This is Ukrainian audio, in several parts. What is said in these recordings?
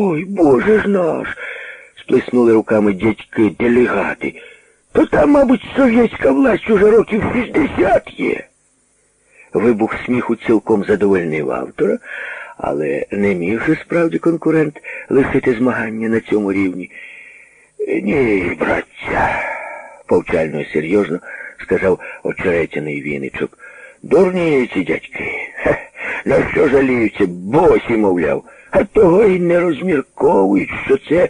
Ой, Боже ж наш. сплеснули руками дядьки делегати. То там, мабуть, совєтська власть уже років 60 є. Вибух сміху цілком задовольнив автора, але не міг же справді конкурент лишити змагання на цьому рівні. Ні, браття, повчально і серйозно сказав очеретяний віничок. Дурні ці дядьки. Хе, на що жаліються? Босі, мовляв, а того й не розмірковують, що це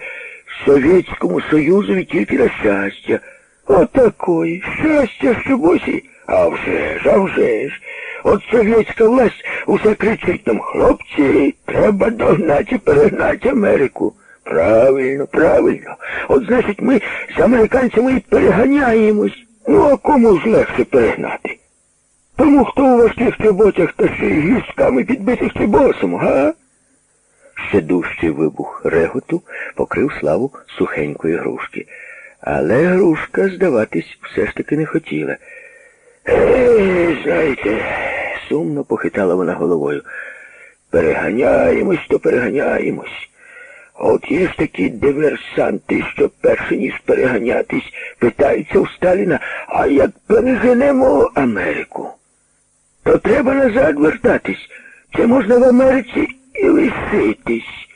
Совєтському Союзові тільки на щастя. Отакої. Щастя, що босі. А вже ж, а вже ж. От совєтська власть усе кричить нам, хлопці, треба догнати перегнати Америку. Правильно, правильно. От значить ми з американцями і переганяємось. Ну, а кому ж легше перегнати? Тому хто у важких чоботях та ще й гісками підбитих чи босом, га? Ще дужчий вибух реготу покрив славу сухенької грушки. Але грушка здаватись все ж таки не хотіла. Ей, знаєте, сумно похитала вона головою. Переганяємось, то переганяємось. От є ж такі диверсанти, що перше ніж переганятись, питаються у Сталіна, а як переженемо Америку, то треба назад вертатись. Це можна в Америці і лишитись.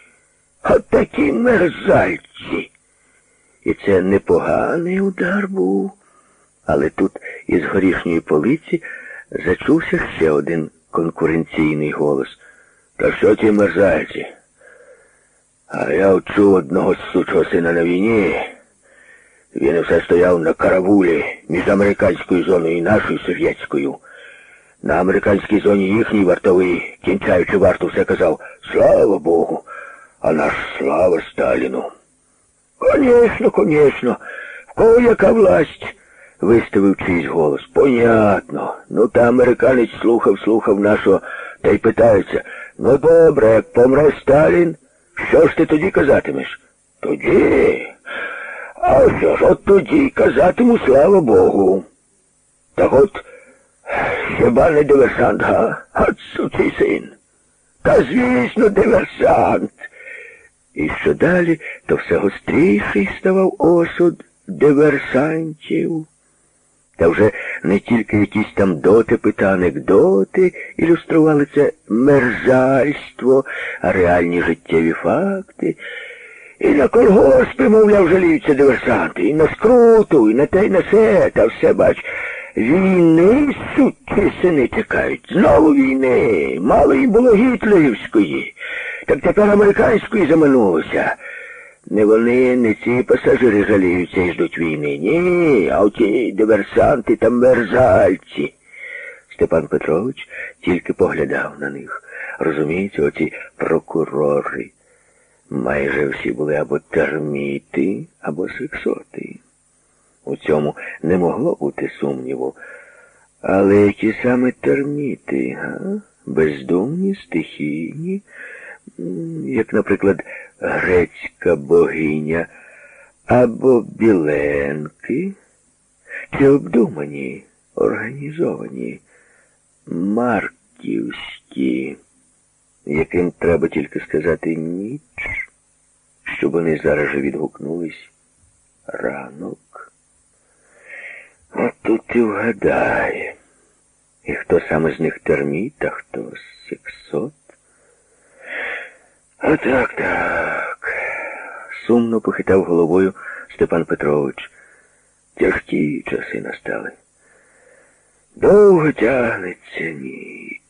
От такі мерзальці. І це непоганий удар був. Але тут із горішньої полиці зачувся ще один конкуренційний голос. Та що ті мерзальці? А я вчув одного сучого сина на війні. Він все стояв на каравулі між американською зоною і нашою совєтською. На американській зоні їхній вартовий, кінчаючи варту, все казав Слава Богу, а наш слава Сталіну. Конечно, конечно. В кого яка власть? виставив чийсь голос. Понятно. Ну та американець слухав, слухав нашого та й питається. Ну добре, як помре Сталін, що ж ти тоді казатимеш? Тоді. А що ж, от тоді казатиму, слава Богу. Так от, хіба не диверсант, га? От сучий син. Та звісно, диверсант. І що далі, то все гостріший ставав осуд диверсантів. Та вже не тільки якісь там дотипи та анекдоти ілюстрували це мерзальство, а реальні життєві факти. І на колгоспи, мовляв, жаліються диверсанти, і на скруту, і на те, і на все, та все, бач, війни сучі сини чекають. Знову війни. Мало їм було гітлерівської. Так тепер американської заминулося. Не вони, не ці пасажири жаліються і ждуть війни. Ні, а оті диверсанти та мерзальці. Степан Петрович тільки поглядав на них. Розумієте, оці прокурори. Майже всі були або терміти, або сексоти. У цьому не могло бути сумніву. Але які саме терміти, га? бездумні, стихійні, як, наприклад, грецька богиня або біленки, чи обдумані, організовані, марківські, яким треба тільки сказати ніч, щоб вони зараз же відгукнулись ранок. От тут і вгадає. І хто саме з них терміт, а хто сексот? А так, так. Сумно похитав головою Степан Петрович. Тяжкі часи настали. Довго тягнеться ніч.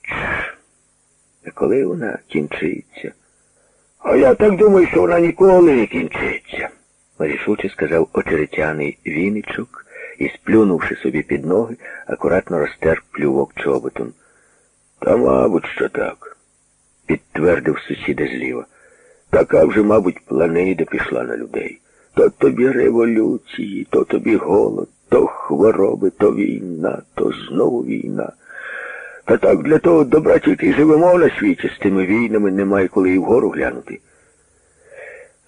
А коли вона кінчиться? А я так думаю, що вона ніколи не кінчиться, рішуче сказав очеретяний віничок і, сплюнувши собі під ноги, акуратно розтер плювок чоботом. Та, мабуть, що так підтвердив сусіда зліва. Така вже, мабуть, планета пішла на людей. То тобі революції, то тобі голод, то хвороби, то війна, то знову війна. Та так для того добра тільки живемо на світі, з тими війнами немає коли і вгору глянути.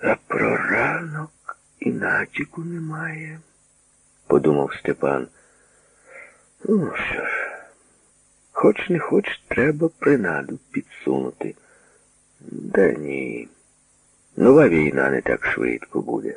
А про ранок і натяку немає, подумав Степан. Ну що ж. Хоч не хоч треба принаду підсунути. Да ні. Нова війна не так швидко буде.